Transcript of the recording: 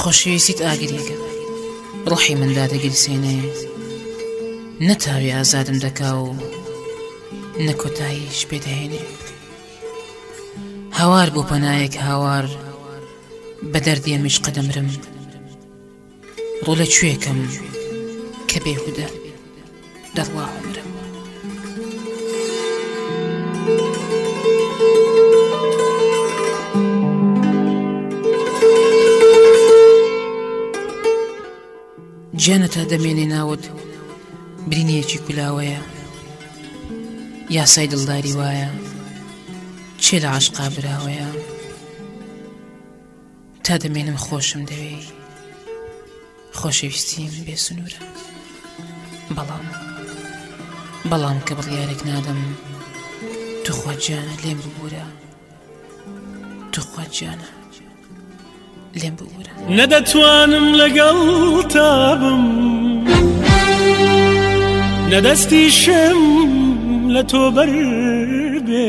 خۆشەویستیت ئاگرێکە ڕۆحی من دادەگیرسێنێ نە تاوێ ئازادم دەکا و نە کۆتاییش پێ دەهێنێ هاوار بۆ پەنایەک هاوار بە دەردێ مشقە دەمرم ڕۆ لە کوێکەم کە بێهودە دەڕوا عومرم. گیانە تا دەمێنێ ناوت برینەیەکی کولاوەیە یاسای دڵداری وایە چێ لە عاشقا براوەیە تا دەمێنم خۆشم دەوێی خۆشەویستیم بێ سنوورە بەڵام بەڵام کە بڕیارێک نادەم توخوا گیانە لێم ببوورە توخوا گیانە لێم ببوورە نەدەتوانم لەگەڵ تابم نەدەستیشم لە تۆ بەر بێ